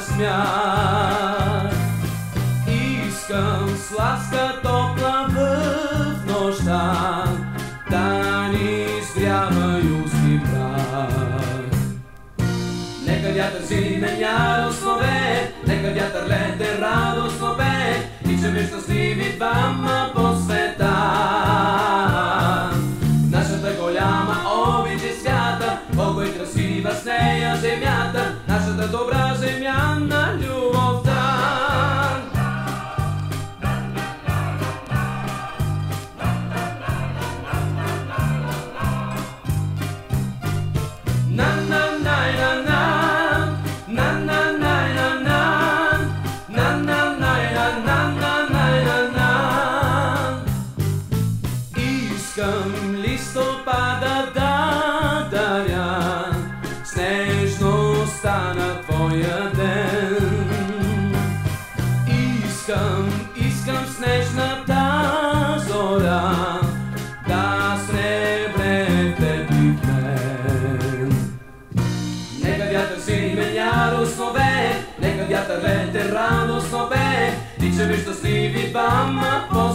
смях. Искам с топла в нощта, да ни изгрява юзки прах. Нека вятър си меня рознове, нека вятър лете радостно бе, и че ми щастливи двама Искам, искам снежната зора да сребре теб и в мен. Нека вятър си меня рознове, нека вятър лете радостно бе, и че ми щастливи двама по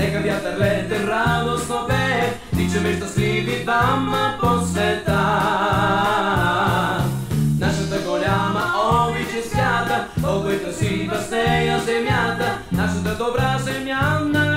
нека вятър лете радостно бе, тичаме щастливи двама по света. Нашата голяма обич е свята, колко е красива с нея земята, нашата добра земя на